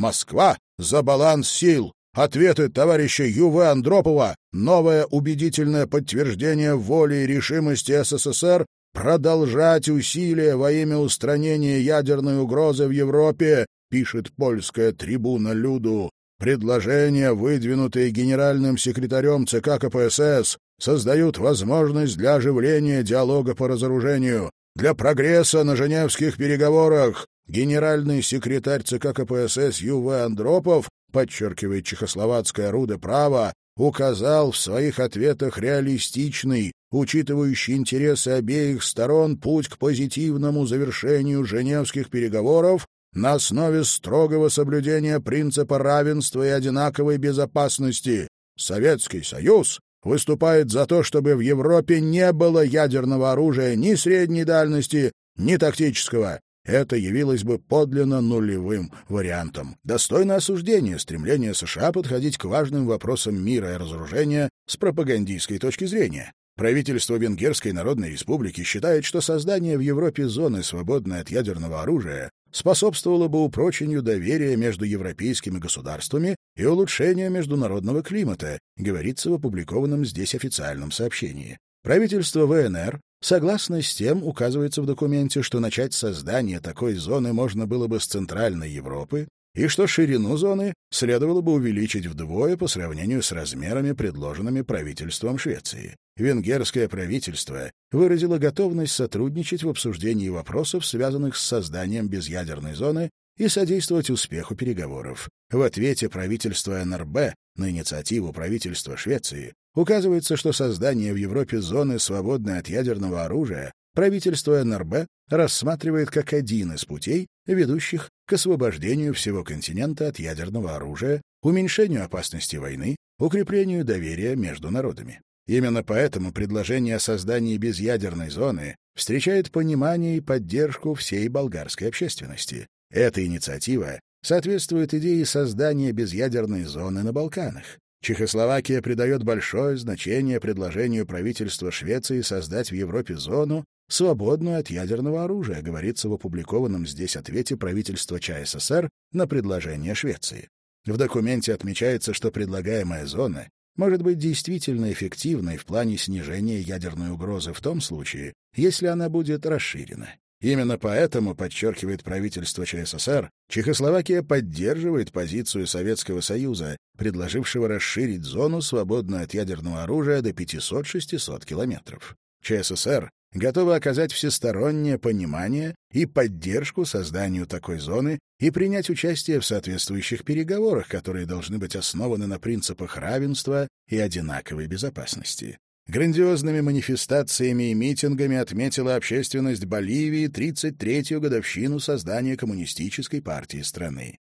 Москва за баланс сил. Ответы товарища Ю.В. Андропова — новое убедительное подтверждение воли и решимости СССР продолжать усилия во имя устранения ядерной угрозы в Европе, пишет польская трибуна Люду. Предложения, выдвинутые генеральным секретарем ЦК КПСС, создают возможность для оживления диалога по разоружению, для прогресса на Женевских переговорах. Генеральный секретарь ЦК КПСС Ю.В. Андропов, подчеркивает чехословацкое руде права, указал в своих ответах реалистичный, учитывающий интересы обеих сторон, путь к позитивному завершению Женевских переговоров на основе строгого соблюдения принципа равенства и одинаковой безопасности. Советский Союз выступает за то, чтобы в Европе не было ядерного оружия ни средней дальности, ни тактического. Это явилось бы подлинно нулевым вариантом. Достойно осуждения стремление США подходить к важным вопросам мира и разоружения с пропагандистской точки зрения. Правительство Венгерской Народной Республики считает, что создание в Европе зоны, свободной от ядерного оружия, способствовало бы упрочению доверия между европейскими государствами и улучшению международного климата, говорится в опубликованном здесь официальном сообщении. Правительство ВНР согласно с тем, указывается в документе, что начать создание такой зоны можно было бы с Центральной Европы, и что ширину зоны следовало бы увеличить вдвое по сравнению с размерами, предложенными правительством Швеции. Венгерское правительство выразило готовность сотрудничать в обсуждении вопросов, связанных с созданием безъядерной зоны, и содействовать успеху переговоров. В ответе правительства НРБ на инициативу правительства Швеции указывается, что создание в Европе зоны, свободной от ядерного оружия, правительство НРБ рассматривает как один из путей, ведущих к освобождению всего континента от ядерного оружия, уменьшению опасности войны, укреплению доверия между народами. Именно поэтому предложение о создании безъядерной зоны встречает понимание и поддержку всей болгарской общественности. Эта инициатива соответствует идее создания безъядерной зоны на Балканах. Чехословакия придает большое значение предложению правительства Швеции создать в Европе зону, свободную от ядерного оружия, говорится в опубликованном здесь ответе правительства ЧССР на предложение Швеции. В документе отмечается, что предлагаемая зона может быть действительно эффективной в плане снижения ядерной угрозы в том случае, если она будет расширена. Именно поэтому, подчеркивает правительство ЧССР, Чехословакия поддерживает позицию Советского Союза, предложившего расширить зону, свободную от ядерного оружия, до 500-600 километров. ЧССР готова оказать всестороннее понимание и поддержку созданию такой зоны и принять участие в соответствующих переговорах, которые должны быть основаны на принципах равенства и одинаковой безопасности. Грандиозными манифестациями и митингами отметила общественность Боливии 33-ю годовщину создания коммунистической партии страны.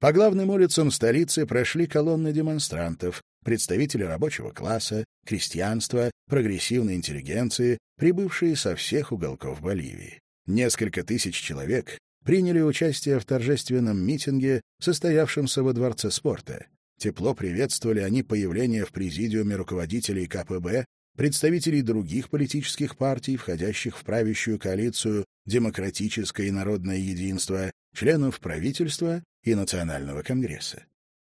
По главным улицам столицы прошли колонны демонстрантов, представители рабочего класса, крестьянства, прогрессивной интеллигенции, прибывшие со всех уголков Боливии. Несколько тысяч человек приняли участие в торжественном митинге, состоявшемся во Дворце спорта. Тепло приветствовали они появление в президиуме руководителей КПБ, представителей других политических партий, входящих в правящую коалицию «Демократическое и народное единство», членов правительства и Национального конгресса.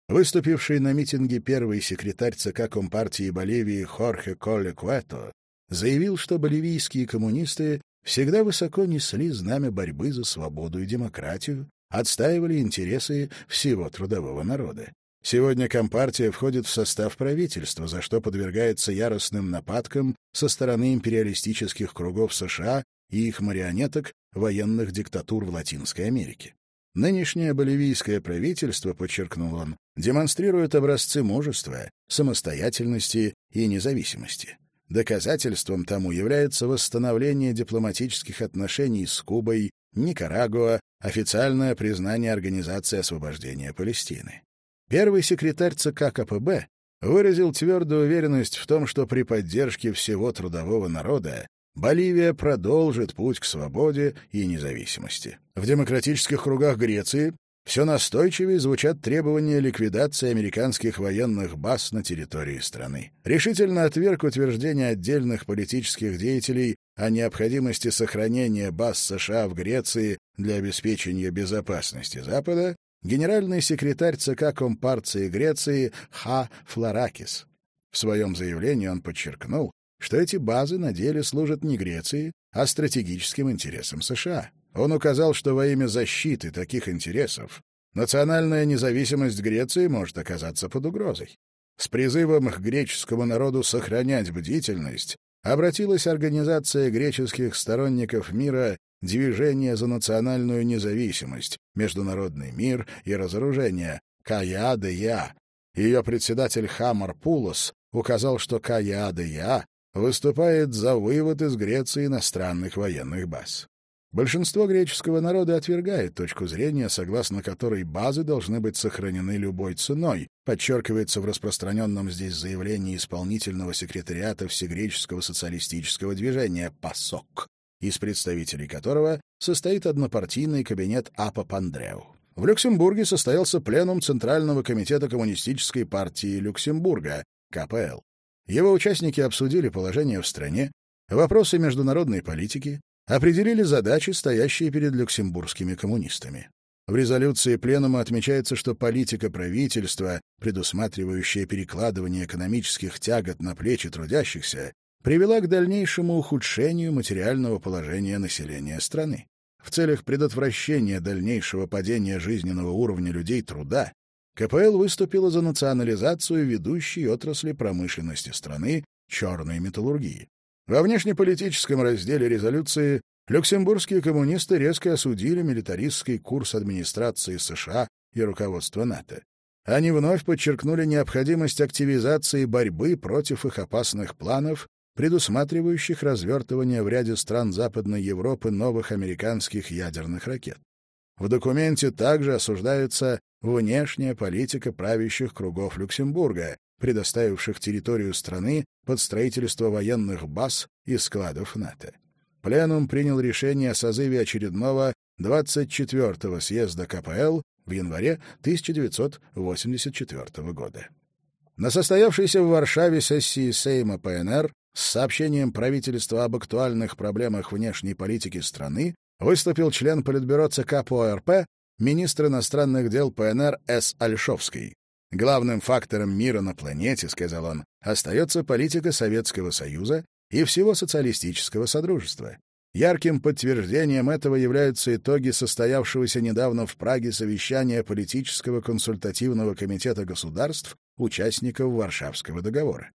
Выступивший на митинге первый секретарь ЦК Компартии Боливии Хорхе Колле Куэто заявил, что боливийские коммунисты всегда высоко несли знамя борьбы за свободу и демократию, отстаивали интересы всего трудового народа. Сегодня Компартия входит в состав правительства, за что подвергается яростным нападкам со стороны империалистических кругов США и их марионеток военных диктатур в Латинской Америке. Нынешнее боливийское правительство, подчеркнул он, демонстрирует образцы мужества, самостоятельности и независимости. Доказательством тому является восстановление дипломатических отношений с Кубой, Никарагуа, официальное признание Организации освобождения Палестины. Первый секретарь ЦК КПБ выразил твердую уверенность в том, что при поддержке всего трудового народа Боливия продолжит путь к свободе и независимости. В демократических кругах Греции все настойчивее звучат требования ликвидации американских военных баз на территории страны. Решительно отверг утверждение отдельных политических деятелей о необходимости сохранения баз США в Греции для обеспечения безопасности Запада генеральный секретарь ЦК Компартии Греции Ха Флоракис. В своем заявлении он подчеркнул, что эти базы на деле служат не Греции, а стратегическим интересам США. Он указал, что во имя защиты таких интересов национальная независимость Греции может оказаться под угрозой. С призывом к греческому народу сохранять бдительность обратилась Организация греческих сторонников мира «Движение за национальную независимость», «Международный мир и разоружение», КАЯДЯ. Ее председатель Хамар Пулос указал, что КАЯДЯ выступает за вывод из Греции иностранных военных баз. Большинство греческого народа отвергает точку зрения, согласно которой базы должны быть сохранены любой ценой, подчеркивается в распространенном здесь заявлении исполнительного секретариата Всегреческого социалистического движения «ПАСОК», из представителей которого состоит однопартийный кабинет Апа Пандреу. В Люксембурге состоялся пленум Центрального комитета Коммунистической партии Люксембурга, КПЛ. Его участники обсудили положение в стране, вопросы международной политики, определили задачи, стоящие перед люксембургскими коммунистами. В резолюции Пленума отмечается, что политика правительства, предусматривающая перекладывание экономических тягот на плечи трудящихся, привела к дальнейшему ухудшению материального положения населения страны. В целях предотвращения дальнейшего падения жизненного уровня людей труда КПЛ выступила за национализацию ведущей отрасли промышленности страны черной металлургии. Во внешнеполитическом разделе резолюции люксембургские коммунисты резко осудили милитаристский курс администрации США и руководства НАТО. Они вновь подчеркнули необходимость активизации борьбы против их опасных планов, предусматривающих развертывание в ряде стран Западной Европы новых американских ядерных ракет. В документе также осуждается внешняя политика правящих кругов Люксембурга, предоставивших территорию страны под строительство военных баз и складов НАТО. Пленум принял решение о созыве очередного 24-го съезда КПЛ в январе 1984 года. На состоявшейся в Варшаве сессии Сейма ПНР с сообщением правительства об актуальных проблемах внешней политики страны выступил член Политбюро ЦК по ОРП министр иностранных дел ПНР С. Альшовский. Главным фактором мира на планете, сказал он, остается политика Советского Союза и всего социалистического содружества. Ярким подтверждением этого являются итоги состоявшегося недавно в Праге совещания политического консультативного комитета государств, участников Варшавского договора.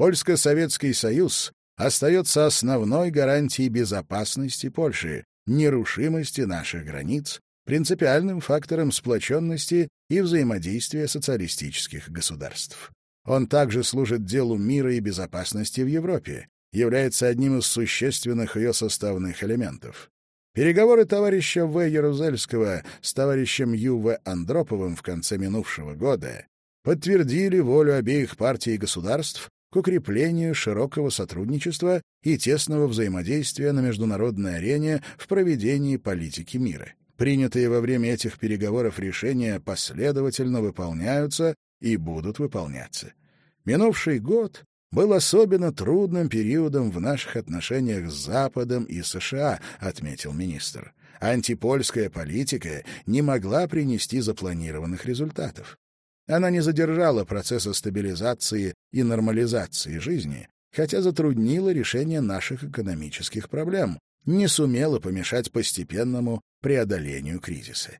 Польско-Советский Союз остается основной гарантией безопасности Польши, нерушимости наших границ, принципиальным фактором сплоченности и взаимодействия социалистических государств. Он также служит делу мира и безопасности в Европе, является одним из существенных ее составных элементов. Переговоры товарища В. Ярузельского с товарищем Ю. В. Андроповым в конце минувшего года подтвердили волю обеих партий и государств к укреплению широкого сотрудничества и тесного взаимодействия на международной арене в проведении политики мира. Принятые во время этих переговоров решения последовательно выполняются и будут выполняться. Минувший год был особенно трудным периодом в наших отношениях с Западом и США, отметил министр. Антипольская политика не могла принести запланированных результатов. Она не задержала процесса стабилизации и нормализации жизни, хотя затруднила решение наших экономических проблем, не сумела помешать постепенному преодолению кризиса.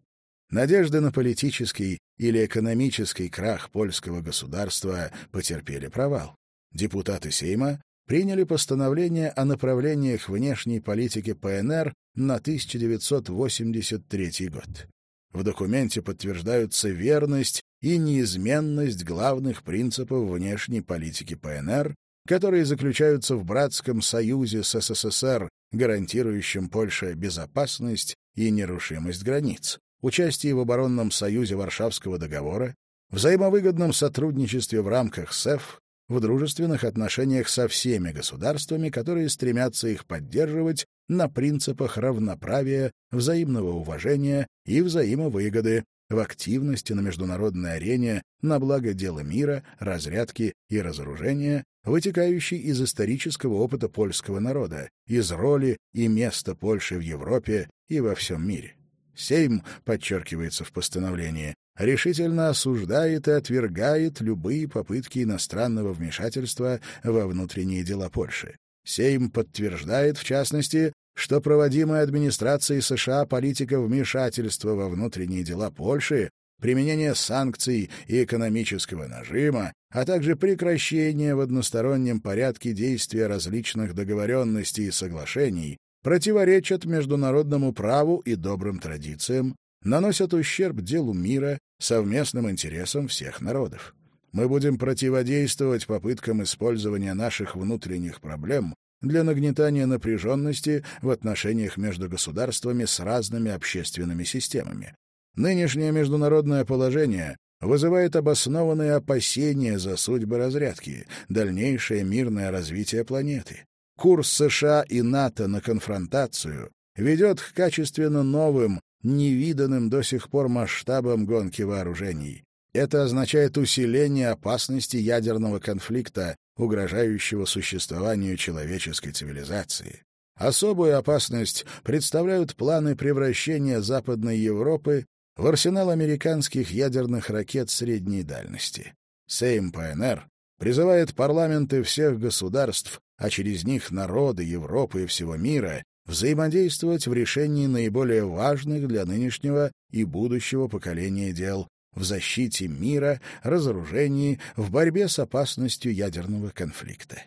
Надежды на политический или экономический крах польского государства потерпели провал. Депутаты Сейма приняли постановление о направлениях внешней политики ПНР на 1983 год. В документе подтверждаются верность и неизменность главных принципов внешней политики ПНР, которые заключаются в братском союзе с СССР, гарантирующем Польше безопасность и нерушимость границ, участие в оборонном союзе Варшавского договора, взаимовыгодном сотрудничестве в рамках СЭФ, в дружественных отношениях со всеми государствами, которые стремятся их поддерживать на принципах равноправия, взаимного уважения и взаимовыгоды, в активности на международной арене на благо дела мира, разрядки и разоружения, вытекающей из исторического опыта польского народа, из роли и места Польши в Европе и во всем мире. Сейм, подчеркивается в постановлении, решительно осуждает и отвергает любые попытки иностранного вмешательства во внутренние дела Польши. Сейм подтверждает, в частности, что проводимая администрацией США политика вмешательства во внутренние дела Польши, применение санкций и экономического нажима, а также прекращение в одностороннем порядке действия различных договоренностей и соглашений противоречат международному праву и добрым традициям, наносят ущерб делу мира, совместным интересам всех народов. Мы будем противодействовать попыткам использования наших внутренних проблем для нагнетания напряженности в отношениях между государствами с разными общественными системами. Нынешнее международное положение вызывает обоснованные опасения за судьбы разрядки, дальнейшее мирное развитие планеты. Курс США и НАТО на конфронтацию ведет к качественно новым, невиданным до сих пор масштабам гонки вооружений. Это означает усиление опасности ядерного конфликта, угрожающего существованию человеческой цивилизации. Особую опасность представляют планы превращения Западной Европы в арсенал американских ядерных ракет средней дальности. Сейм ПНР призывает парламенты всех государств, а через них народы Европы и всего мира, взаимодействовать в решении наиболее важных для нынешнего и будущего поколения дел в защите мира, разоружении, в борьбе с опасностью ядерного конфликта.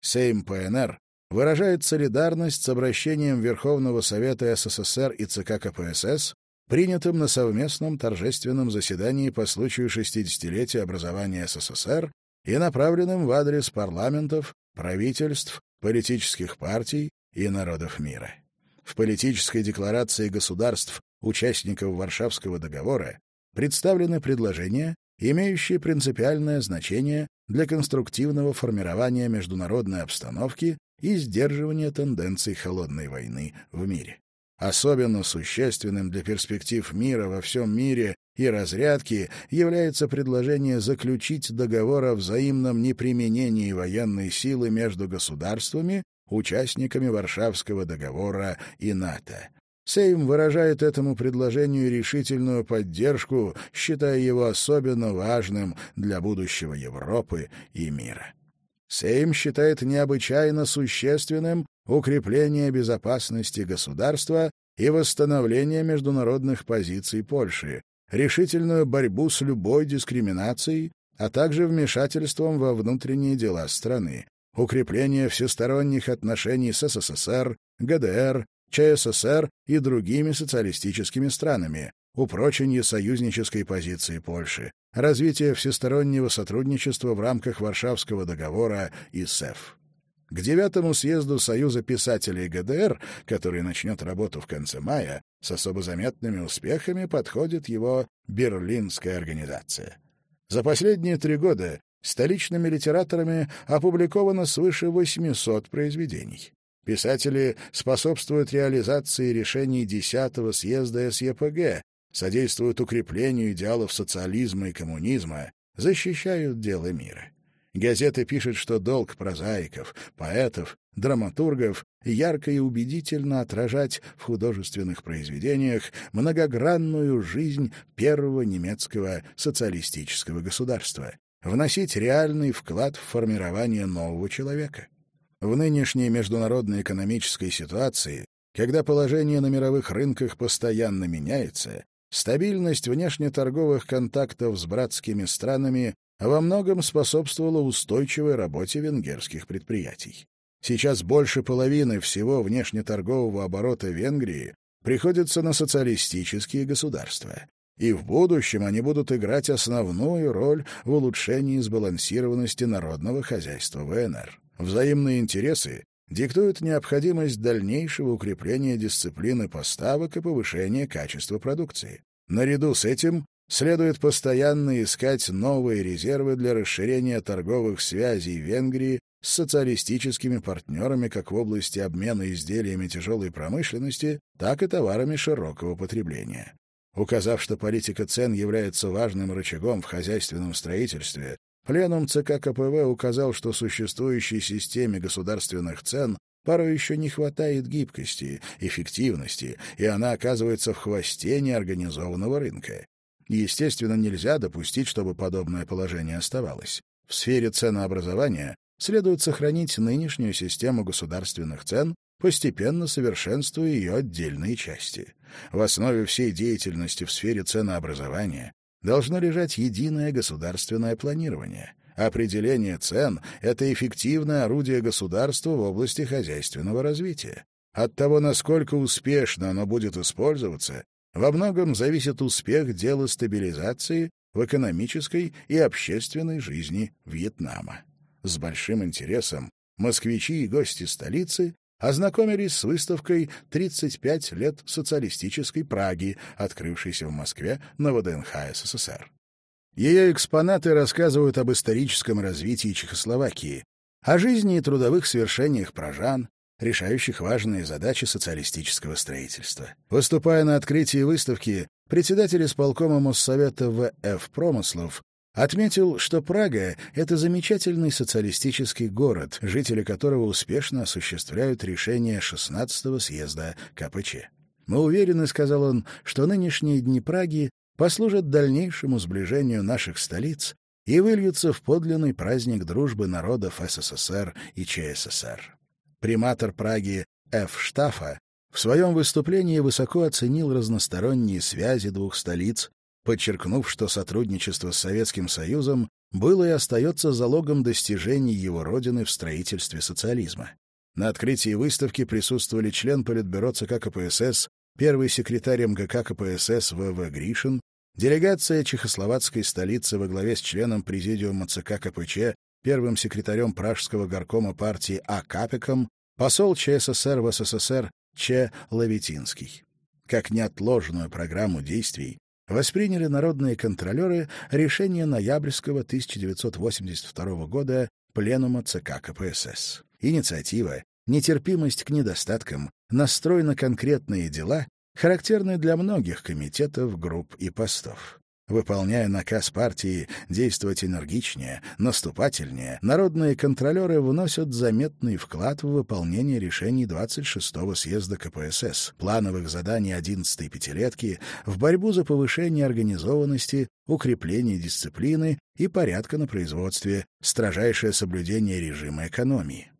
Сейм ПНР выражает солидарность с обращением Верховного Совета СССР и ЦК КПСС, принятым на совместном торжественном заседании по случаю 60-летия образования СССР и направленным в адрес парламентов, правительств, политических партий и народов мира. В политической декларации государств, участников Варшавского договора, представлены предложения, имеющие принципиальное значение для конструктивного формирования международной обстановки и сдерживания тенденций холодной войны в мире. Особенно существенным для перспектив мира во всем мире и разрядки является предложение заключить договор о взаимном неприменении военной силы между государствами, участниками Варшавского договора и НАТО. Сейм выражает этому предложению решительную поддержку, считая его особенно важным для будущего Европы и мира. Сейм считает необычайно существенным укрепление безопасности государства и восстановление международных позиций Польши, решительную борьбу с любой дискриминацией, а также вмешательством во внутренние дела страны, укрепление всесторонних отношений с СССР, ГДР, ЧССР и другими социалистическими странами, упрочение союзнической позиции Польши, развитие всестороннего сотрудничества в рамках Варшавского договора и СЭФ. К девятому съезду Союза писателей ГДР, который начнет работу в конце мая, с особо заметными успехами подходит его Берлинская организация. За последние три года столичными литераторами опубликовано свыше 800 произведений. Писатели способствуют реализации решений 10-го съезда СЕПГ, содействуют укреплению идеалов социализма и коммунизма, защищают дело мира. Газеты пишут, что долг прозаиков, поэтов, драматургов ярко и убедительно отражать в художественных произведениях многогранную жизнь первого немецкого социалистического государства, вносить реальный вклад в формирование нового человека. В нынешней международной экономической ситуации, когда положение на мировых рынках постоянно меняется, стабильность внешнеторговых контактов с братскими странами во многом способствовала устойчивой работе венгерских предприятий. Сейчас больше половины всего внешнеторгового оборота Венгрии приходится на социалистические государства, и в будущем они будут играть основную роль в улучшении сбалансированности народного хозяйства ВНР. Взаимные интересы диктуют необходимость дальнейшего укрепления дисциплины поставок и повышения качества продукции. Наряду с этим следует постоянно искать новые резервы для расширения торговых связей Венгрии с социалистическими партнерами как в области обмена изделиями тяжелой промышленности, так и товарами широкого потребления. Указав, что политика цен является важным рычагом в хозяйственном строительстве, Пленум ЦК КПВ указал, что существующей системе государственных цен порой еще не хватает гибкости, эффективности, и она оказывается в хвосте неорганизованного рынка. Естественно, нельзя допустить, чтобы подобное положение оставалось. В сфере ценообразования следует сохранить нынешнюю систему государственных цен, постепенно совершенствуя ее отдельные части. В основе всей деятельности в сфере ценообразования должно лежать единое государственное планирование. Определение цен — это эффективное орудие государства в области хозяйственного развития. От того, насколько успешно оно будет использоваться, во многом зависит успех дела стабилизации в экономической и общественной жизни Вьетнама. С большим интересом москвичи и гости столицы ознакомились с выставкой «35 лет социалистической Праги», открывшейся в Москве на ВДНХ СССР. Ее экспонаты рассказывают об историческом развитии Чехословакии, о жизни и трудовых свершениях пражан, решающих важные задачи социалистического строительства. Выступая на открытии выставки, председатель исполкома Моссовета В.Ф. Промыслов отметил, что Прага — это замечательный социалистический город, жители которого успешно осуществляют решения 16-го съезда КПЧ. «Мы уверены, — сказал он, — что нынешние дни Праги послужат дальнейшему сближению наших столиц и выльются в подлинный праздник дружбы народов СССР и ЧССР приматор Праги Ф. Штафа, в своем выступлении высоко оценил разносторонние связи двух столиц, подчеркнув, что сотрудничество с Советским Союзом было и остается залогом достижений его родины в строительстве социализма. На открытии выставки присутствовали член Политбюро ЦК КПСС, первый секретарь МГК КПСС В.В. Гришин, делегация чехословацкой столицы во главе с членом Президиума ЦК КПЧ, первым секретарем Пражского горкома партии А. Капиком, посол ЧССР в СССР Ч. Лавитинский. Как неотложную программу действий восприняли народные контролеры решение ноябрьского 1982 года Пленума ЦК КПСС. Инициатива, нетерпимость к недостаткам, настрой на конкретные дела характерны для многих комитетов, групп и постов. Выполняя наказ партии действовать энергичнее, наступательнее, народные контролеры вносят заметный вклад в выполнение решений 26-го съезда КПСС, плановых заданий 11-й пятилетки, в борьбу за повышение организованности, укрепление дисциплины и порядка на производстве, строжайшее соблюдение режима экономии.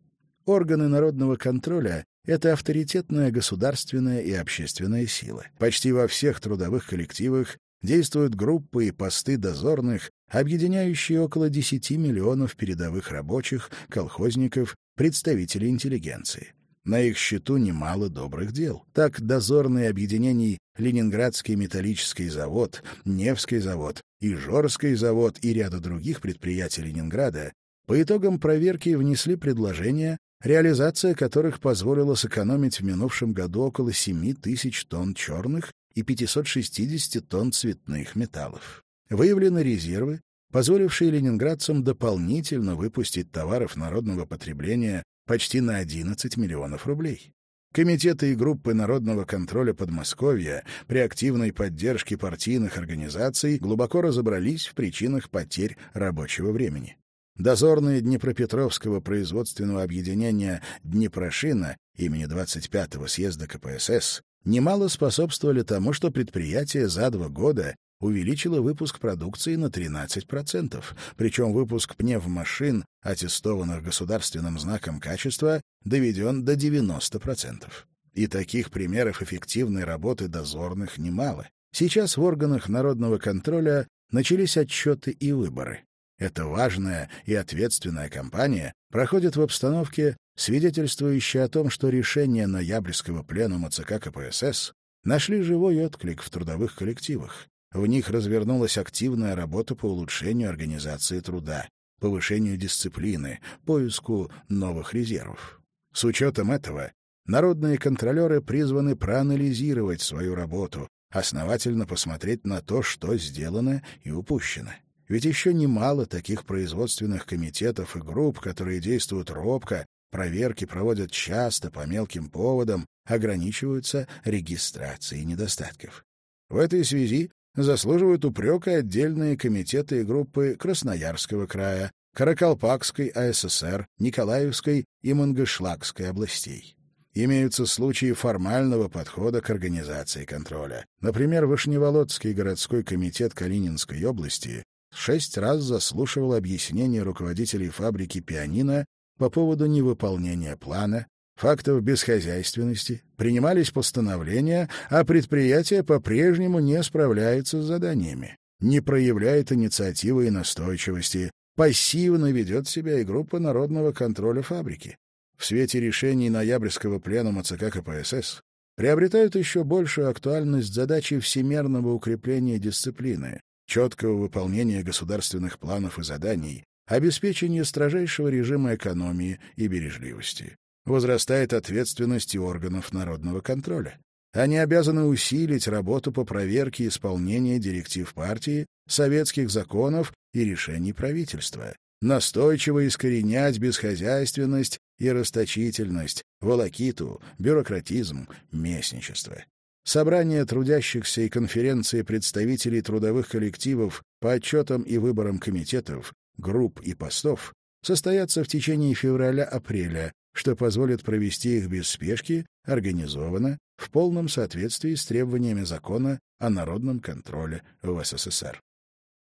Органы народного контроля это авторитетная государственная и общественная сила. Почти во всех трудовых коллективах действуют группы и посты дозорных, объединяющие около 10 миллионов передовых рабочих, колхозников, представителей интеллигенции. На их счету немало добрых дел. Так дозорные объединений Ленинградский металлический завод, Невский завод, Ижорский завод и ряда других предприятий Ленинграда по итогам проверки внесли предложения, реализация которых позволила сэкономить в минувшем году около 7 тысяч тонн черных и 560 тонн цветных металлов. Выявлены резервы, позволившие ленинградцам дополнительно выпустить товаров народного потребления почти на 11 миллионов рублей. Комитеты и группы народного контроля Подмосковья при активной поддержке партийных организаций глубоко разобрались в причинах потерь рабочего времени. Дозорные Днепропетровского производственного объединения «Днепрошина» имени 25-го съезда КПСС немало способствовали тому, что предприятие за два года увеличило выпуск продукции на 13%, причем выпуск пневмашин, аттестованных государственным знаком качества, доведен до 90%. И таких примеров эффективной работы дозорных немало. Сейчас в органах народного контроля начались отчеты и выборы. Эта важная и ответственная кампания проходит в обстановке, свидетельствующей о том, что решения ноябрьского пленума ЦК КПСС нашли живой отклик в трудовых коллективах. В них развернулась активная работа по улучшению организации труда, повышению дисциплины, поиску новых резервов. С учетом этого народные контролеры призваны проанализировать свою работу, основательно посмотреть на то, что сделано и упущено. Ведь еще немало таких производственных комитетов и групп, которые действуют робко, проверки проводят часто по мелким поводам, ограничиваются регистрацией недостатков. В этой связи заслуживают упрека отдельные комитеты и группы Красноярского края, Каракалпакской АССР, Николаевской и Мангышлакской областей. Имеются случаи формального подхода к организации контроля. Например, Вышневолодский городской комитет Калининской области шесть раз заслушивал объяснения руководителей фабрики «Пианино» по поводу невыполнения плана, фактов бесхозяйственности, принимались постановления, а предприятие по-прежнему не справляется с заданиями, не проявляет инициативы и настойчивости, пассивно ведет себя и группа народного контроля фабрики. В свете решений ноябрьского пленума ЦК КПСС приобретают еще большую актуальность задачи всемерного укрепления дисциплины, четкого выполнения государственных планов и заданий, обеспечения строжайшего режима экономии и бережливости. Возрастает ответственность органов народного контроля. Они обязаны усилить работу по проверке исполнения директив партии, советских законов и решений правительства, настойчиво искоренять бесхозяйственность и расточительность, волокиту, бюрократизм, местничество. Собрания трудящихся и конференции представителей трудовых коллективов по отчетам и выборам комитетов, групп и постов состоятся в течение февраля-апреля, что позволит провести их без спешки, организованно, в полном соответствии с требованиями закона о народном контроле в СССР.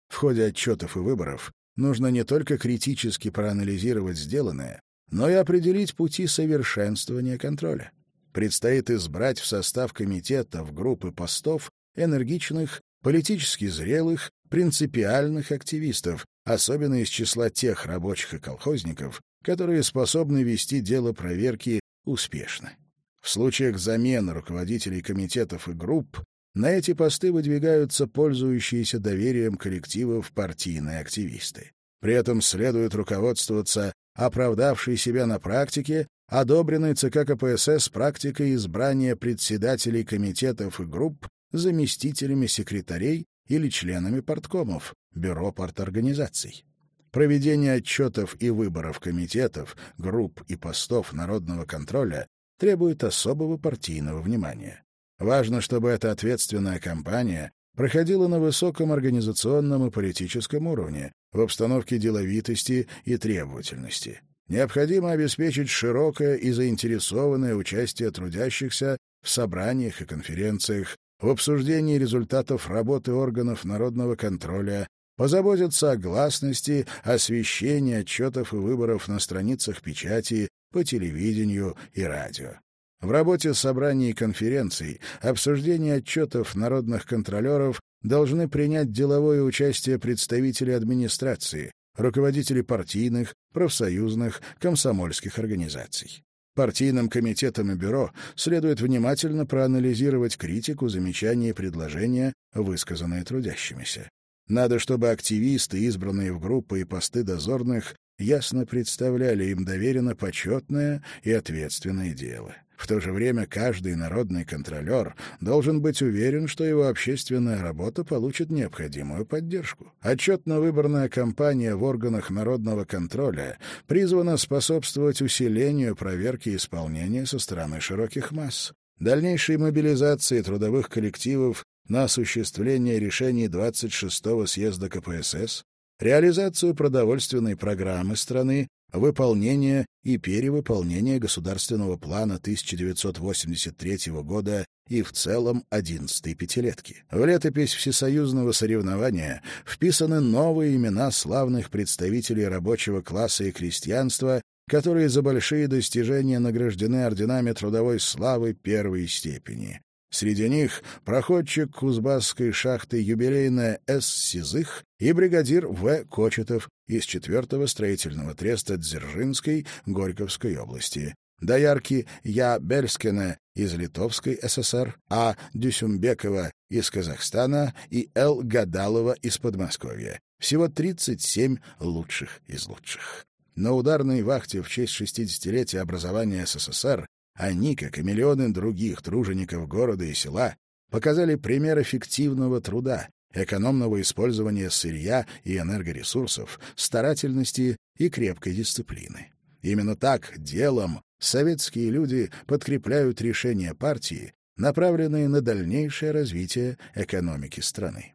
В ходе отчетов и выборов нужно не только критически проанализировать сделанное, но и определить пути совершенствования контроля предстоит избрать в состав комитетов группы постов энергичных, политически зрелых, принципиальных активистов, особенно из числа тех рабочих и колхозников, которые способны вести дело проверки успешно. В случаях замены руководителей комитетов и групп на эти посты выдвигаются пользующиеся доверием коллективов партийные активисты. При этом следует руководствоваться оправдавшей себя на практике одобренной ЦК КПСС практикой избрания председателей комитетов и групп заместителями секретарей или членами парткомов, бюро парторганизаций. Проведение отчетов и выборов комитетов, групп и постов народного контроля требует особого партийного внимания. Важно, чтобы эта ответственная кампания проходила на высоком организационном и политическом уровне, в обстановке деловитости и требовательности. Необходимо обеспечить широкое и заинтересованное участие трудящихся в собраниях и конференциях, в обсуждении результатов работы органов народного контроля, позаботиться о гласности, освещении отчетов и выборов на страницах печати, по телевидению и радио. В работе собраний и конференций обсуждение отчетов народных контролеров должны принять деловое участие представители администрации, руководители партийных, профсоюзных, комсомольских организаций. Партийным комитетам и бюро следует внимательно проанализировать критику, замечания и предложения, высказанные трудящимися. Надо, чтобы активисты, избранные в группы и посты дозорных, ясно представляли им доверено почетное и ответственное дело. В то же время каждый народный контролер должен быть уверен, что его общественная работа получит необходимую поддержку. Отчетно-выборная кампания в органах народного контроля призвана способствовать усилению проверки исполнения со стороны широких масс, дальнейшей мобилизации трудовых коллективов на осуществление решений 26-го съезда КПСС, реализацию продовольственной программы страны выполнение и перевыполнение государственного плана 1983 года и в целом 11-й пятилетки. В летопись всесоюзного соревнования вписаны новые имена славных представителей рабочего класса и крестьянства, которые за большие достижения награждены орденами трудовой славы первой степени. Среди них проходчик Кузбасской шахты юбилейная С. Сизых и бригадир В. Кочетов из 4-го строительного треста Дзержинской Горьковской области, доярки Я. Бельскина из Литовской ССР, А. Дюсюмбекова из Казахстана и Л. Гадалова из Подмосковья. Всего 37 лучших из лучших. На ударной вахте в честь 60-летия образования СССР они, как и миллионы других тружеников города и села, показали пример эффективного труда, экономного использования сырья и энергоресурсов, старательности и крепкой дисциплины. Именно так, делом, советские люди подкрепляют решения партии, направленные на дальнейшее развитие экономики страны.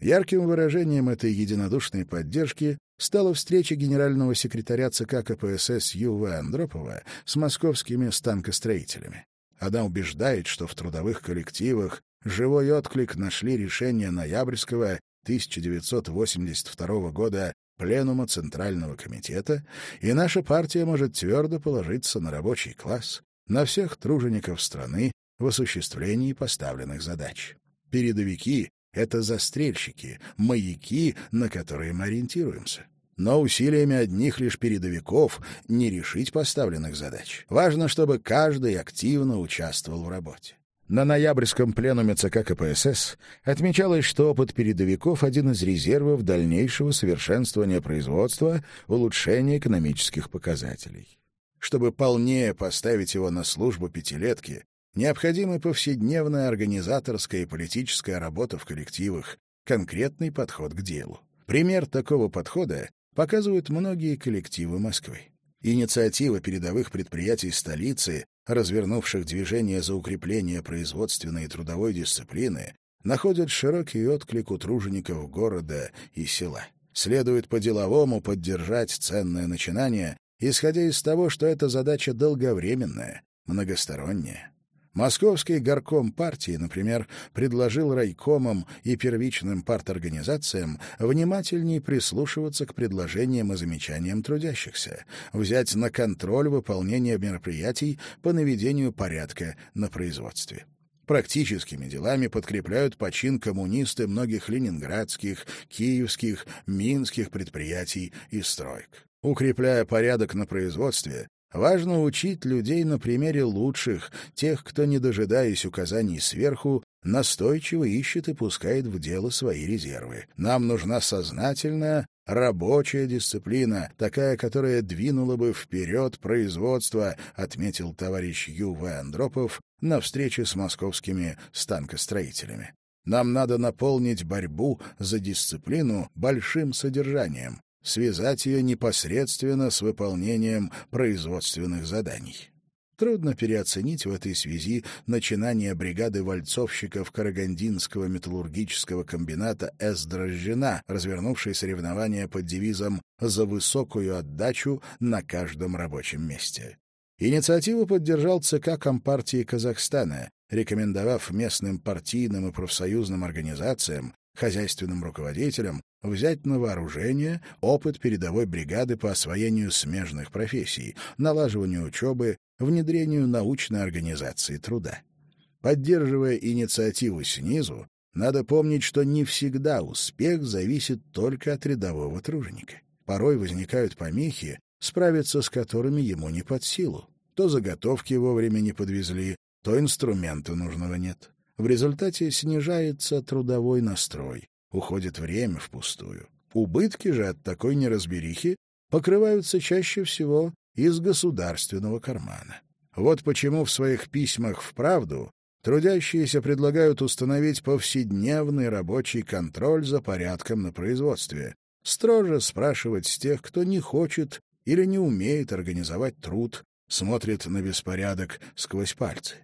Ярким выражением этой единодушной поддержки стала встреча генерального секретаря ЦК КПСС Ю.В. Андропова с московскими станкостроителями. Она убеждает, что в трудовых коллективах живой отклик нашли решение ноябрьского 1982 года Пленума Центрального комитета, и наша партия может твердо положиться на рабочий класс, на всех тружеников страны в осуществлении поставленных задач. Передовики — это застрельщики, маяки, на которые мы ориентируемся. Но усилиями одних лишь передовиков не решить поставленных задач. Важно, чтобы каждый активно участвовал в работе. На ноябрьском пленуме ЦК КПСС отмечалось, что опыт передовиков — один из резервов дальнейшего совершенствования производства, улучшения экономических показателей. Чтобы полнее поставить его на службу пятилетки, необходима повседневная организаторская и политическая работа в коллективах, конкретный подход к делу. Пример такого подхода показывают многие коллективы Москвы. Инициатива передовых предприятий столицы развернувших движение за укрепление производственной и трудовой дисциплины, находят широкий отклик у тружеников города и села. Следует по-деловому поддержать ценное начинание, исходя из того, что эта задача долговременная, многосторонняя. Московский горком партии, например, предложил райкомам и первичным парторганизациям внимательнее прислушиваться к предложениям и замечаниям трудящихся, взять на контроль выполнение мероприятий по наведению порядка на производстве. Практическими делами подкрепляют почин коммунисты многих ленинградских, киевских, минских предприятий и строек. Укрепляя порядок на производстве, Важно учить людей на примере лучших, тех, кто, не дожидаясь указаний сверху, настойчиво ищет и пускает в дело свои резервы. Нам нужна сознательная, рабочая дисциплина, такая, которая двинула бы вперед производство, отметил товарищ Ю.В. Андропов на встрече с московскими станкостроителями. Нам надо наполнить борьбу за дисциплину большим содержанием, связать ее непосредственно с выполнением производственных заданий. Трудно переоценить в этой связи начинание бригады вальцовщиков Карагандинского металлургического комбината «С. Дрожжина», развернувшей соревнования под девизом «За высокую отдачу на каждом рабочем месте». Инициативу поддержал ЦК Компартии Казахстана, рекомендовав местным партийным и профсоюзным организациям, хозяйственным руководителям взять на вооружение опыт передовой бригады по освоению смежных профессий, налаживанию учебы, внедрению научной организации труда. Поддерживая инициативу снизу, надо помнить, что не всегда успех зависит только от рядового труженика. Порой возникают помехи, справиться с которыми ему не под силу. То заготовки вовремя не подвезли, то инструмента нужного нет. В результате снижается трудовой настрой, уходит время впустую. Убытки же от такой неразберихи покрываются чаще всего из государственного кармана. Вот почему в своих письмах в правду трудящиеся предлагают установить повседневный рабочий контроль за порядком на производстве, строже спрашивать с тех, кто не хочет или не умеет организовать труд, смотрит на беспорядок сквозь пальцы.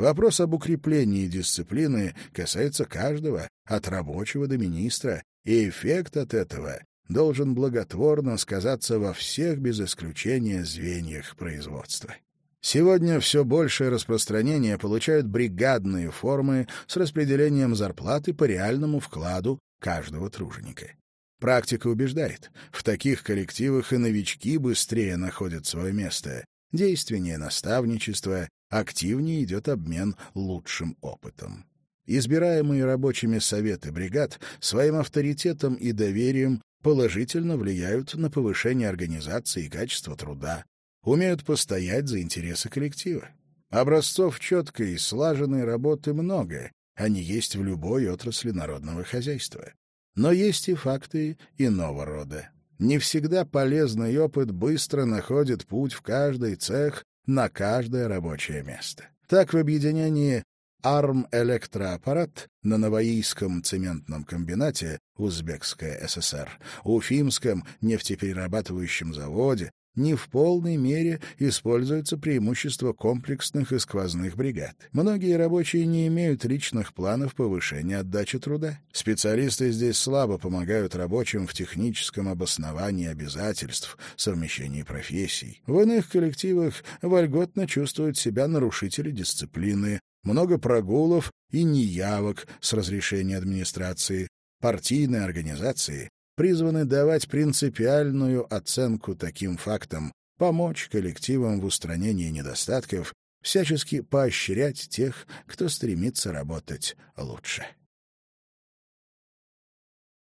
Вопрос об укреплении дисциплины касается каждого, от рабочего до министра, и эффект от этого должен благотворно сказаться во всех без исключения звеньях производства. Сегодня все большее распространение получают бригадные формы с распределением зарплаты по реальному вкладу каждого труженика. Практика убеждает, в таких коллективах и новички быстрее находят свое место, действеннее наставничество, активнее идет обмен лучшим опытом. Избираемые рабочими советы бригад своим авторитетом и доверием положительно влияют на повышение организации и качества труда, умеют постоять за интересы коллектива. Образцов четкой и слаженной работы много, они есть в любой отрасли народного хозяйства. Но есть и факты иного рода. Не всегда полезный опыт быстро находит путь в каждый цех на каждое рабочее место. Так в объединении «Арм Электроаппарат» на Новоийском цементном комбинате Узбекская ССР, Уфимском нефтеперерабатывающем заводе, не в полной мере используется преимущество комплексных и сквозных бригад. Многие рабочие не имеют личных планов повышения отдачи труда. Специалисты здесь слабо помогают рабочим в техническом обосновании обязательств, совмещении профессий. В иных коллективах вольготно чувствуют себя нарушители дисциплины, много прогулов и неявок с разрешения администрации. Партийные организации призваны давать принципиальную оценку таким фактам, помочь коллективам в устранении недостатков, всячески поощрять тех, кто стремится работать лучше.